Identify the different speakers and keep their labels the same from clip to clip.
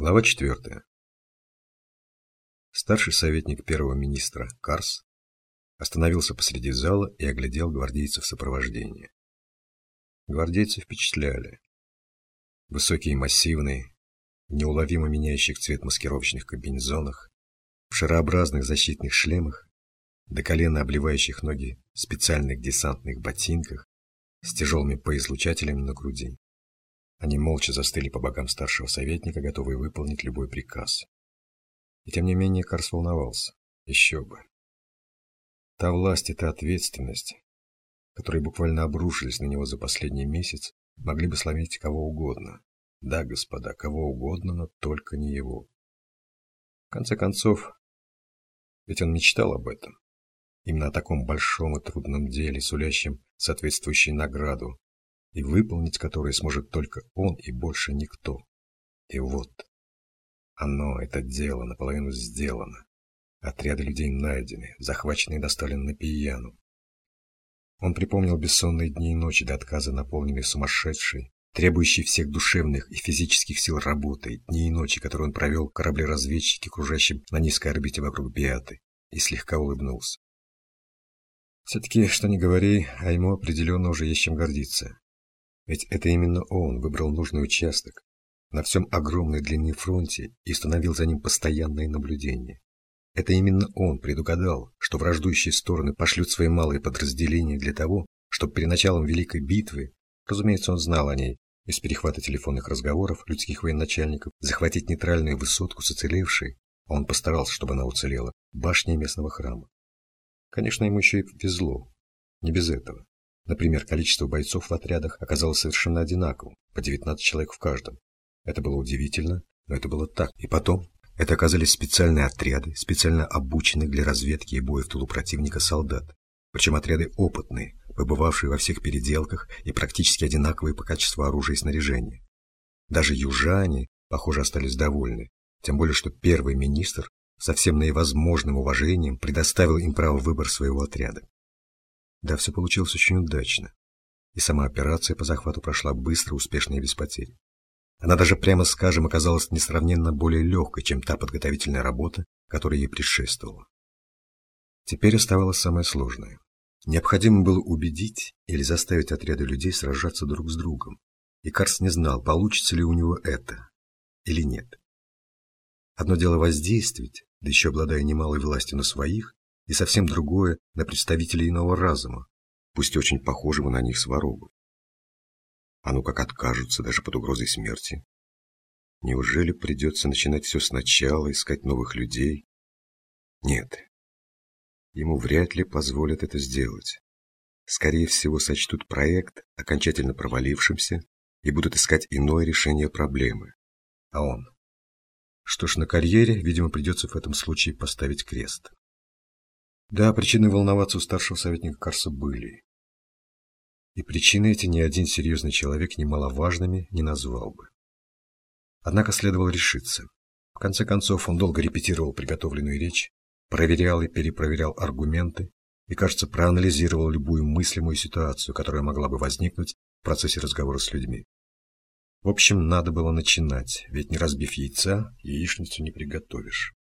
Speaker 1: Глава 4. Старший советник первого министра Карс остановился посреди зала и оглядел гвардейцев сопровождения. Гвардейцы впечатляли. Высокие и массивные, неуловимо меняющих цвет маскировочных комбинезонах, в шарообразных защитных шлемах, до колена обливающих ноги специальных десантных ботинках с тяжелыми поизлучателями на груди. Они молча застыли по бокам старшего советника, готовые выполнить любой приказ. И тем не менее Карс волновался. Еще бы. Та власть и та ответственность, которые буквально обрушились на него за последний месяц, могли бы сломить кого угодно. Да, господа, кого угодно, но только не его. В конце концов, ведь он мечтал об этом. Именно о таком большом и трудном деле, сулящем соответствующую награду, и выполнить которые сможет только он и больше никто. И вот, оно, это дело, наполовину сделано. Отряды людей найдены, захвачены и доставлены на пияну. Он припомнил бессонные дни и ночи до отказа, наполненные сумасшедшей, требующей всех душевных и физических сил работы, дни и ночи, которые он провел в корабле-разведчике, кружащем на низкой орбите вокруг Биаты, и слегка улыбнулся. Все-таки, что ни говори, а ему определенно уже есть чем гордиться. Ведь это именно он выбрал нужный участок на всем огромной длине фронте и установил за ним постоянное наблюдение. Это именно он предугадал, что враждующие стороны пошлют свои малые подразделения для того, чтобы перед началом Великой битвы, разумеется, он знал о ней, из перехвата телефонных разговоров людских военачальников, захватить нейтральную высотку с уцелевшей, а он постарался, чтобы она уцелела, башней местного храма. Конечно, ему еще и везло. Не без этого. Например, количество бойцов в отрядах оказалось совершенно одинаковым, по 19 человек в каждом. Это было удивительно, но это было так. И потом, это оказались специальные отряды, специально обученных для разведки и боя в тылу противника солдат. Причем отряды опытные, побывавшие во всех переделках и практически одинаковые по качеству оружия и снаряжения. Даже южане, похоже, остались довольны, тем более что первый министр со всем наивозможным уважением предоставил им право выбора своего отряда. Да, все получилось очень удачно. И сама операция по захвату прошла быстро, успешно и без потерь. Она даже, прямо скажем, оказалась несравненно более легкой, чем та подготовительная работа, которая ей предшествовала. Теперь оставалось самое сложное. Необходимо было убедить или заставить отряды людей сражаться друг с другом. И Карс не знал, получится ли у него это или нет. Одно дело воздействовать, да еще обладая немалой властью на своих, и совсем другое на представителей иного разума, пусть очень похожего на них сварогов. А ну как откажутся даже под угрозой смерти. Неужели придется начинать все сначала, искать новых людей? Нет. Ему вряд ли позволят это сделать. Скорее всего, сочтут проект окончательно провалившимся и будут искать иное решение проблемы. А он? Что ж, на карьере, видимо, придется в этом случае поставить крест. Да, причины волноваться у старшего советника Карса были. И причины эти ни один серьезный человек немаловажными не назвал бы. Однако следовало решиться. В конце концов, он долго репетировал приготовленную речь, проверял и перепроверял аргументы и, кажется, проанализировал любую мыслимую ситуацию, которая могла бы возникнуть в процессе разговора с людьми. В общем, надо было начинать, ведь не разбив яйца, яичницу не приготовишь.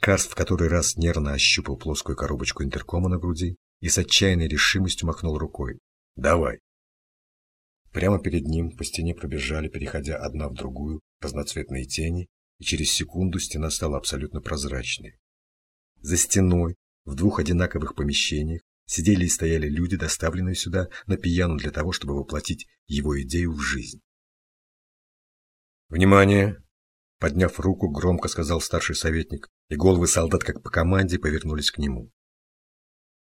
Speaker 1: Карст в который раз нервно ощупал плоскую коробочку интеркома на груди и с отчаянной решимостью махнул рукой. «Давай!» Прямо перед ним по стене пробежали, переходя одна в другую, разноцветные тени, и через секунду стена стала абсолютно прозрачной. За стеной, в двух одинаковых помещениях, сидели и стояли люди, доставленные сюда на пьяну для того, чтобы воплотить его идею в жизнь. «Внимание!» Подняв руку, громко сказал старший советник, и головы солдат, как по команде, повернулись к нему.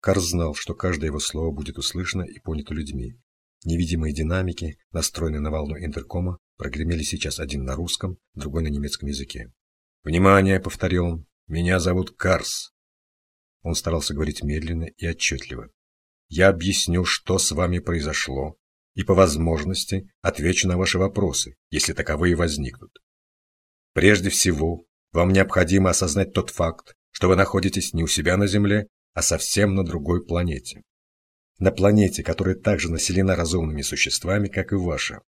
Speaker 1: Карс знал, что каждое его слово будет услышано и понято людьми. Невидимые динамики, настроенные на волну интеркома, прогремели сейчас один на русском, другой на немецком языке. «Внимание!» — повторил он. «Меня зовут Карс». Он старался говорить медленно и отчетливо. «Я объясню, что с вами произошло, и по возможности отвечу на ваши вопросы, если таковые возникнут. Прежде всего, вам необходимо осознать тот факт, что вы находитесь не у себя на Земле, а совсем на другой планете. На планете, которая также населена разумными существами, как и ваша.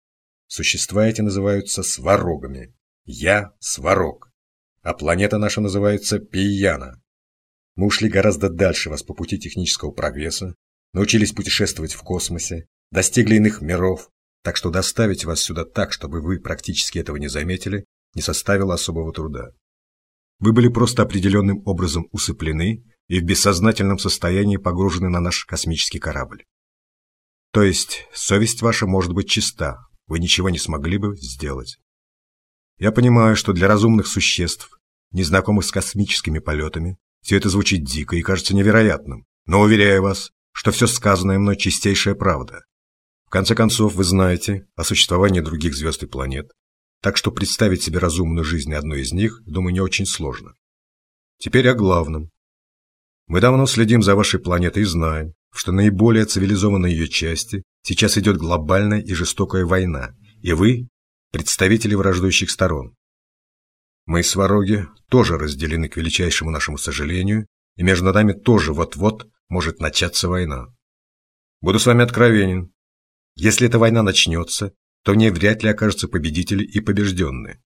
Speaker 1: Существа эти называются сварогами, Я Сварог, а планета наша называется Пияна. Мы ушли гораздо дальше вас по пути технического прогресса, научились путешествовать в космосе, достигли иных миров, так что доставить вас сюда так, чтобы вы практически этого не заметили, не составило особого труда. Вы были просто определенным образом усыплены и в бессознательном состоянии погружены на наш космический корабль. То есть совесть ваша может быть чиста, вы ничего не смогли бы сделать. Я понимаю, что для разумных существ, незнакомых с космическими полетами, все это звучит дико и кажется невероятным, но уверяю вас, что все сказанное мной чистейшая правда. В конце концов, вы знаете о существовании других звезд и планет, так что представить себе разумную жизнь одной из них, думаю, не очень сложно. Теперь о главном. Мы давно следим за вашей планетой и знаем, что наиболее цивилизованной ее части сейчас идет глобальная и жестокая война, и вы – представители враждующих сторон. Мы, свароги, тоже разделены к величайшему нашему сожалению, и между нами тоже вот-вот может начаться война. Буду с вами откровенен. Если эта война начнется, то в ней вряд ли окажутся победители и побежденные.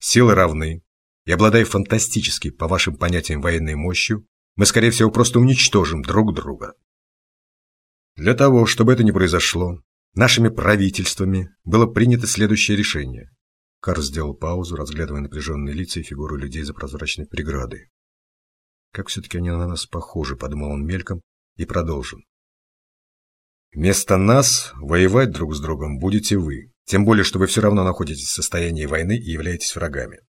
Speaker 1: Силы равны, и обладая фантастически, по вашим понятиям, военной мощью, мы, скорее всего, просто уничтожим друг друга. Для того, чтобы это не произошло, нашими правительствами было принято следующее решение. Карл сделал паузу, разглядывая напряженные лица и фигуры людей за прозрачной преградой. Как все-таки они на нас похожи, подумал он мельком и продолжил. Вместо нас воевать друг с другом будете вы, тем более, что вы все равно находитесь в состоянии войны и являетесь врагами.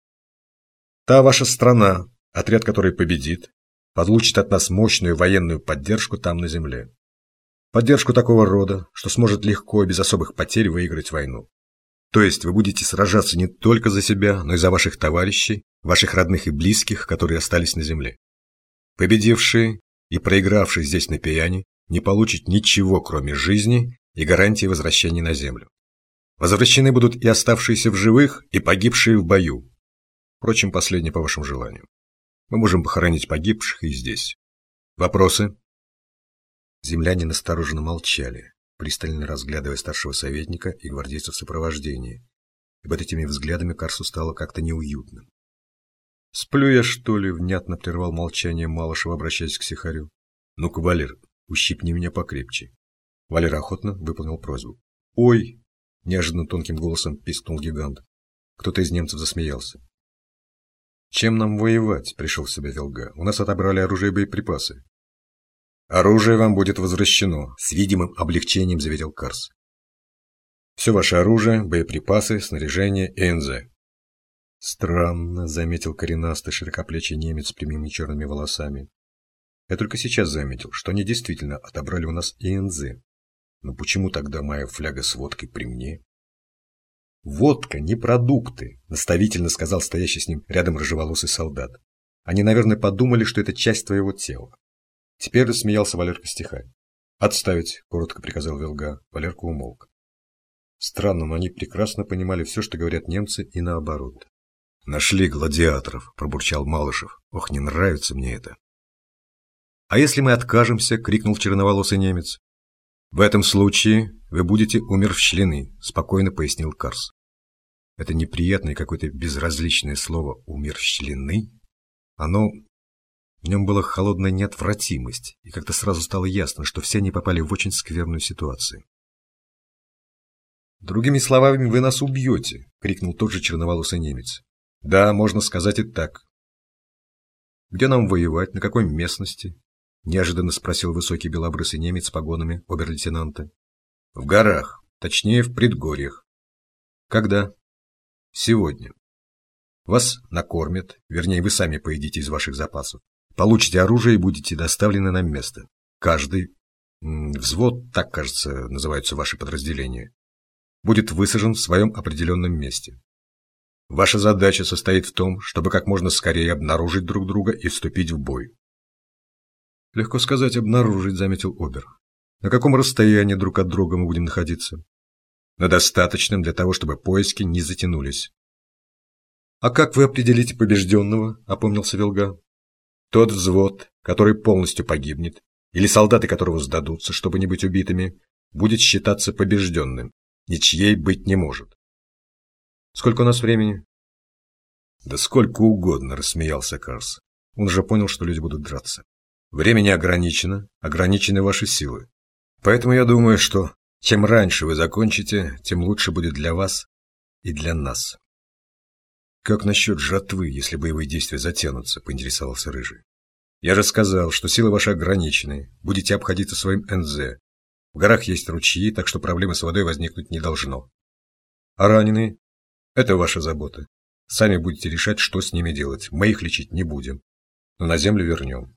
Speaker 1: Та ваша страна, отряд который победит, получит от нас мощную военную поддержку там на земле. Поддержку такого рода, что сможет легко и без особых потерь выиграть войну. То есть вы будете сражаться не только за себя, но и за ваших товарищей, ваших родных и близких, которые остались на земле. Победившие и проигравшие здесь на пияне не получат ничего, кроме жизни и гарантии возвращения на землю. Возвращены будут и оставшиеся в живых, и погибшие в бою. Впрочем, последнее по вашему желанию. Мы можем похоронить погибших и здесь. Вопросы? Земляне настороженно молчали, пристально разглядывая старшего советника и гвардейцев сопровождения. И под этими взглядами Карсу стало как-то неуютно. «Сплю я, что ли?» — внятно прервал молчание Малышева, обращаясь к Сихарю. «Ну-ка, Валер, ущипни меня покрепче». Валер охотно выполнил просьбу. «Ой!» — неожиданно тонким голосом пискнул гигант. Кто-то из немцев засмеялся. «Чем нам воевать?» — пришел в себя Велга. «У нас отобрали оружие и боеприпасы. «Оружие вам будет возвращено», – с видимым облегчением заверил Карс. «Все ваше оружие, боеприпасы, снаряжение и НЗ». «Странно», – заметил коренастый широкоплечий немец с прямыми черными волосами. «Я только сейчас заметил, что они действительно отобрали у нас ИНЗ. Но почему тогда моя фляга с водкой при мне?» «Водка, не продукты», – наставительно сказал стоящий с ним рядом рыжеволосый солдат. «Они, наверное, подумали, что это часть твоего тела. Теперь рассмеялся Валерка стиха. «Отставить!» – коротко приказал Велга. Валерка умолк. Странно, но они прекрасно понимали все, что говорят немцы, и наоборот. «Нашли гладиаторов!» – пробурчал Малышев. «Ох, не нравится мне это!» «А если мы откажемся?» – крикнул черноволосый немец. «В этом случае вы будете умерщвлены», – спокойно пояснил Карс. Это неприятное какое-то безразличное слово «умерщвлены» оно в нем была холодная неотвратимость, и как-то сразу стало ясно, что все они попали в очень скверную ситуацию. «Другими словами, вы нас убьете!» — крикнул тот же черноволосый немец. «Да, можно сказать и так». «Где нам воевать? На какой местности?» — неожиданно спросил высокий белобрысый немец с погонами обер-лейтенанта. «В горах, точнее, в предгорьях». «Когда?» «Сегодня. Вас накормят, вернее, вы сами поедите из ваших запасов. Получите оружие и будете доставлены на место. Каждый взвод, так, кажется, называются ваши подразделения, будет высажен в своем определенном месте. Ваша задача состоит в том, чтобы как можно скорее обнаружить друг друга и вступить в бой. Легко сказать «обнаружить», — заметил Обер. На каком расстоянии друг от друга мы будем находиться? На достаточном для того, чтобы поиски не затянулись. «А как вы определите побежденного?» — опомнился Велга. Тот взвод, который полностью погибнет, или солдаты которого сдадутся, чтобы не быть убитыми, будет считаться побежденным, ничьей быть не может. Сколько у нас времени? Да сколько угодно, рассмеялся Карс. Он же понял, что люди будут драться. Время не ограничено, ограничены ваши силы. Поэтому я думаю, что чем раньше вы закончите, тем лучше будет для вас и для нас. Как насчет жатвы, если боевые действия затянутся, поинтересовался Рыжий. Я же сказал, что силы ваши ограничены, будете обходиться своим НЗ. В горах есть ручьи, так что проблемы с водой возникнуть не должно. А раненые? Это ваша забота. Сами будете решать, что с ними делать. Мы их лечить не будем. Но на землю вернем.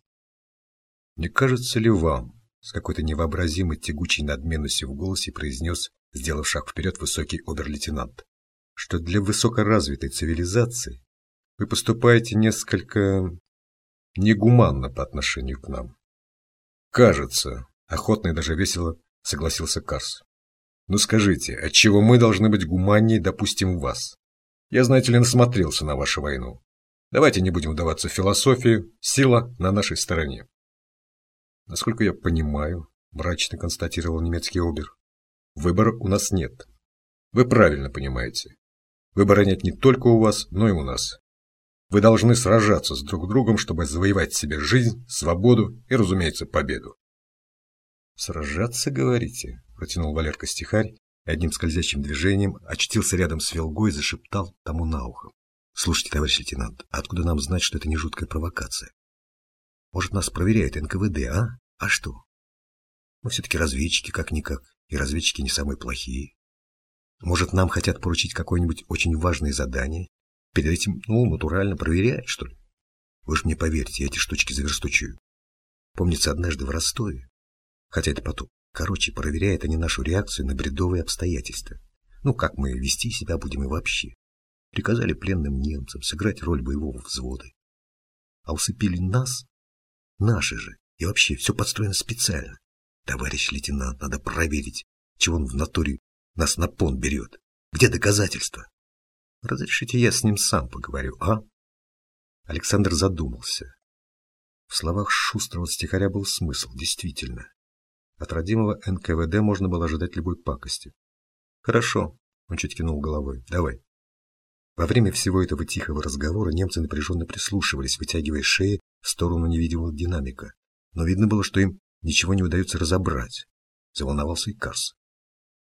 Speaker 1: Не кажется ли вам, с какой-то невообразимой тягучей надменностью в голосе произнес, сделав шаг вперед, высокий обер-лейтенант, что для высокоразвитой цивилизации вы поступаете несколько негуманно по отношению к нам. Кажется, охотно и даже весело согласился Карс. Ну скажите, отчего мы должны быть гуманнее, допустим, вас? Я, знаете ли, насмотрелся на вашу войну. Давайте не будем вдаваться в философию, сила на нашей стороне. Насколько я понимаю, мрачно констатировал немецкий обер, выбора у нас нет. Вы правильно понимаете. Выбора нет не только у вас, но и у нас. Вы должны сражаться с друг другом, чтобы завоевать себе жизнь, свободу и, разумеется, победу. «Сражаться, говорите?» – протянул Валерка стихарь и одним скользящим движением очутился рядом с Велгой и зашептал тому на ухо. «Слушайте, товарищ лейтенант, откуда нам знать, что это не жуткая провокация? Может, нас проверяет НКВД, а? А что? Мы все-таки разведчики, как-никак, и разведчики не самые плохие. Может, нам хотят поручить какое-нибудь очень важное задание, Перед этим, ну, натурально проверять, что ли? Вы же мне поверьте, я эти штучки заверстучую. Помнится, однажды в Ростове, хотя это потом, короче, проверяют они нашу реакцию на бредовые обстоятельства. Ну, как мы вести себя будем и вообще. Приказали пленным немцам сыграть роль боевого взвода. А усыпили нас, наши же, и вообще все подстроено специально. Товарищ лейтенант, надо проверить, чего он в натуре нас на пон берет. Где доказательства? Разрешите, я с ним сам поговорю, а? Александр задумался. В словах шустрого стихаря был смысл, действительно. От родимого НКВД можно было ожидать любой пакости. Хорошо, он чуть кинул головой. Давай. Во время всего этого тихого разговора немцы напряженно прислушивались, вытягивая шеи в сторону невидимого динамика. Но видно было, что им ничего не удается разобрать. Заволновался и Карс.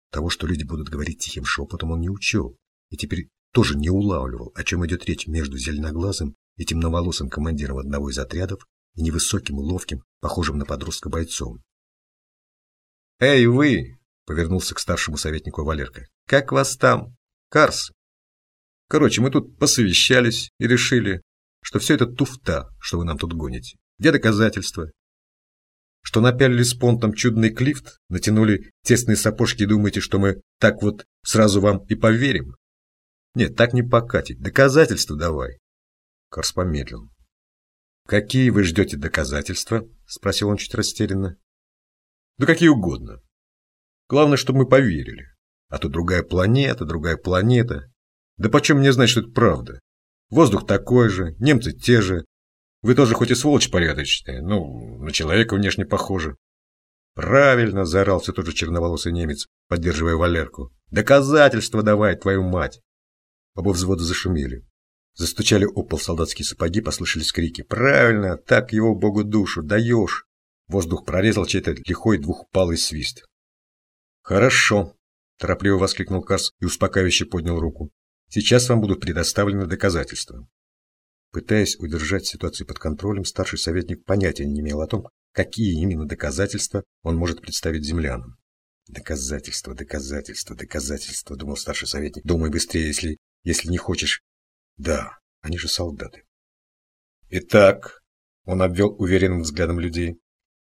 Speaker 1: Того, что люди будут говорить тихим шепотом, он не учел. И теперь тоже не улавливал, о чем идет речь между зеленоглазым и темноволосым командиром одного из отрядов и невысоким, ловким, похожим на подростка бойцом. «Эй, вы!» — повернулся к старшему советнику Валерка. «Как вас там? Карс?» «Короче, мы тут посовещались и решили, что все это туфта, что вы нам тут гоните. Где доказательства? Что напялили с понтом чудный клифт, натянули тесные сапожки и думаете, что мы так вот сразу вам и поверим? Нет, так не покатить. Доказательства давай. Карс помедлил. Какие вы ждете доказательства? Спросил он чуть растерянно. Да какие угодно. Главное, чтобы мы поверили. А то другая планета, другая планета. Да почем мне знать, что это правда? Воздух такой же, немцы те же. Вы тоже хоть и сволочь порядочная, ну, на человека внешне похожи. Правильно, заорал все тот же черноволосый немец, поддерживая Валерку. Доказательства давай, твою мать. Оба взвода зашумели. Застучали о пол солдатские сапоги, послышались крики. «Правильно! Так его, богу душу! Даешь!» Воздух прорезал чей-то лихой двухпалый свист. «Хорошо!» – торопливо воскликнул Карс и успокаивающе поднял руку. «Сейчас вам будут предоставлены доказательства». Пытаясь удержать ситуацию под контролем, старший советник понятия не имел о том, какие именно доказательства он может представить землянам. «Доказательства, доказательства, доказательства», – думал старший советник. «Думай быстрее, если если не хочешь. Да, они же солдаты. Итак, он обвел уверенным взглядом людей.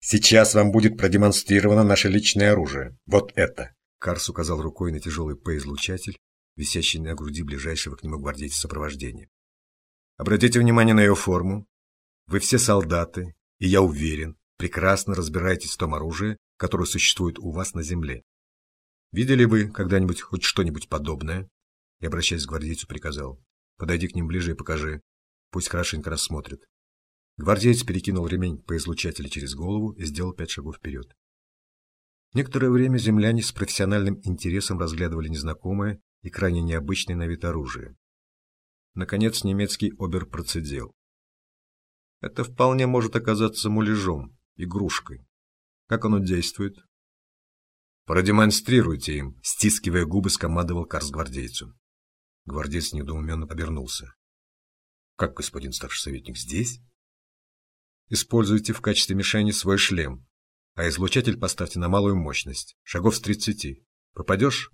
Speaker 1: Сейчас вам будет продемонстрировано наше личное оружие. Вот это. Карс указал рукой на тяжелый П-излучатель, висящий на груди ближайшего к нему гвардейца сопровождения. Обратите внимание на ее форму. Вы все солдаты, и я уверен, прекрасно разбираетесь в том оружии, которое существует у вас на земле. Видели вы когда-нибудь хоть что-нибудь подобное? и, обращаясь к гвардейцу, приказал. «Подойди к ним ближе и покажи. Пусть хорошенько рассмотрят». Гвардеец перекинул ремень по излучателю через голову и сделал пять шагов вперед. Некоторое время земляне с профессиональным интересом разглядывали незнакомое и крайне необычное на вид оружие. Наконец немецкий обер процедил. Это вполне может оказаться муляжом, игрушкой. Как оно действует? Продемонстрируйте им, стискивая губы, скомандовал Карс гвардейцу. Гвардеец недоуменно обернулся. Как, господин старший советник, здесь? Используйте в качестве мишени свой шлем, а излучатель поставьте на малую мощность, шагов с тридцати. Попадешь?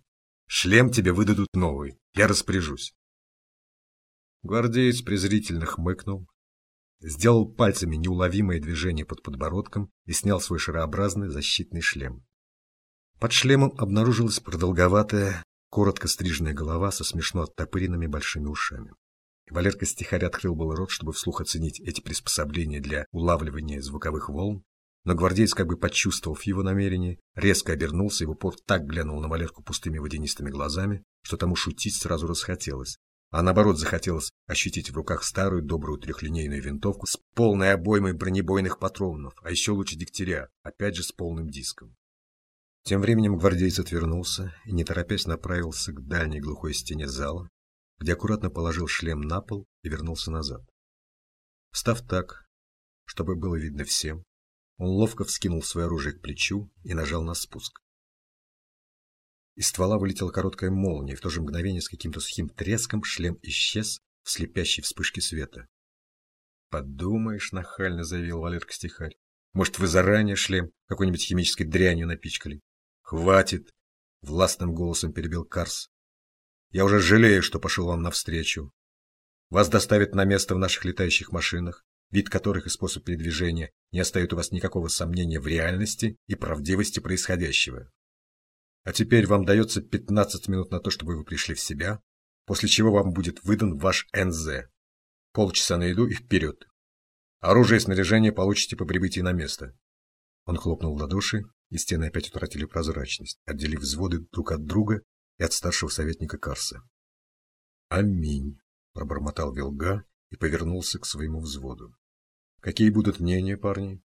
Speaker 1: Шлем тебе выдадут новый, я распоряжусь. Гвардеец презрительно хмыкнул, сделал пальцами неуловимое движение под подбородком и снял свой шарообразный защитный шлем. Под шлемом обнаружилась продолговатая, коротко стриженная голова со смешно оттопыренными большими ушами. Валерка стихарь открыл был рот, чтобы вслух оценить эти приспособления для улавливания звуковых волн, но гвардеец, как бы почувствовав его намерение, резко обернулся и в упор так глянул на Валерку пустыми водянистыми глазами, что тому шутить сразу расхотелось, а наоборот захотелось ощутить в руках старую добрую трехлинейную винтовку с полной обоймой бронебойных патронов, а еще лучше дегтяря, опять же с полным диском. Тем временем гвардеец отвернулся и, не торопясь, направился к дальней глухой стене зала, где аккуратно положил шлем на пол и вернулся назад. Встав так, чтобы было видно всем, он ловко вскинул свое оружие к плечу и нажал на спуск. Из ствола вылетела короткая молния, и в то же мгновение с каким-то сухим треском шлем исчез в слепящей вспышке света. «Подумаешь, нахально», — заявил Валерка Стихарь. «Может, вы заранее шлем какой-нибудь химической дрянью напичкали?» «Хватит!» — властным голосом перебил Карс. «Я уже жалею, что пошел вам навстречу. Вас доставят на место в наших летающих машинах, вид которых и способ передвижения не оставят у вас никакого сомнения в реальности и правдивости происходящего. А теперь вам дается 15 минут на то, чтобы вы пришли в себя, после чего вам будет выдан ваш НЗ. Полчаса на еду и вперед. Оружие и снаряжение получите по прибытии на место. Он хлопнул в ладоши, и стены опять утратили прозрачность, отделив взводы друг от друга и от старшего советника Карса. «Аминь», — пробормотал Вилга и повернулся к своему взводу. Какие будут мнения, парни?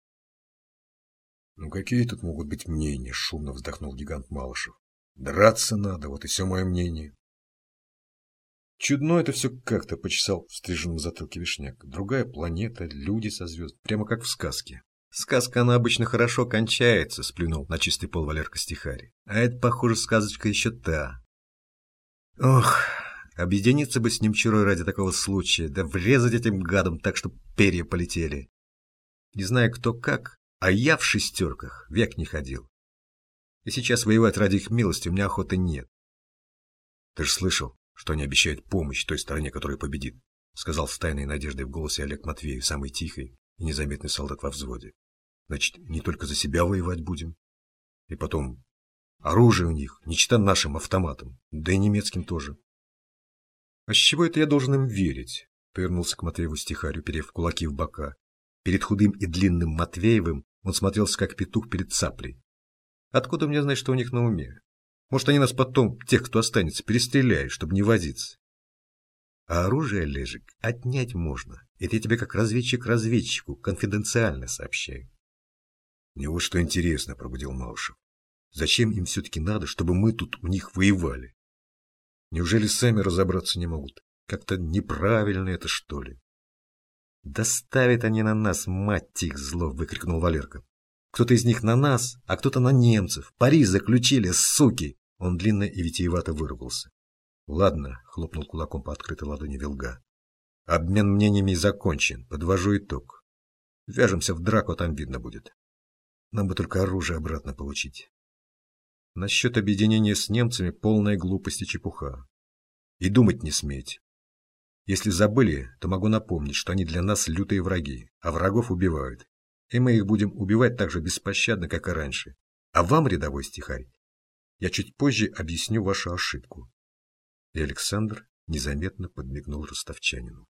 Speaker 1: Ну какие тут могут быть мнения, шумно вздохнул гигант Малышев. Драться надо, вот и все мое мнение. Чудно это все как-то, почесал в стриженном затылке вишняк. Другая планета, люди со звезд, прямо как в сказке. Сказка, она обычно хорошо кончается, сплюнул на чистый пол Валерка Стихари. А это, похоже, сказочка еще та. Ох, Объединиться бы с ним чурой ради такого случая, да врезать этим гадам так, что перья полетели. Не знаю кто как, а я в шестерках век не ходил. И сейчас воевать ради их милости у меня охоты нет. Ты же слышал, что они обещают помощь той стороне, которая победит, сказал с тайной надеждой в голосе Олег Матвеев, самый тихий и незаметный солдат во взводе. Значит, не только за себя воевать будем. И потом, оружие у них не чита нашим автоматам, да и немецким тоже. «А с чего это я должен им верить?» — повернулся к Матвееву стихарю, перев кулаки в бока. Перед худым и длинным Матвеевым он смотрелся, как петух перед цаплей. «Откуда мне знать, что у них на уме? Может, они нас потом, тех, кто останется, перестреляют, чтобы не возиться?» А оружие, Лежик, отнять можно. Это я тебе как разведчик разведчику конфиденциально сообщаю. Мне вот что интересно, пробудил Малышев. Зачем им все-таки надо, чтобы мы тут у них воевали? Неужели сами разобраться не могут? Как-то неправильно это, что ли? «Доставят они на нас, мать их зло!» — выкрикнул Валерка. «Кто-то из них на нас, а кто-то на немцев. Пари заключили, суки!» Он длинно и витиевато выругался. «Ладно», — хлопнул кулаком по открытой ладони Вилга. «Обмен мнениями закончен. Подвожу итог. Вяжемся в драку, там видно будет. Нам бы только оружие обратно получить. Насчет объединения с немцами полная глупость и чепуха. И думать не смейте. Если забыли, то могу напомнить, что они для нас лютые враги, а врагов убивают. И мы их будем убивать так же беспощадно, как и раньше. А вам, рядовой стихарь, я чуть позже объясню вашу ошибку. И Александр незаметно подмигнул ростовчанину.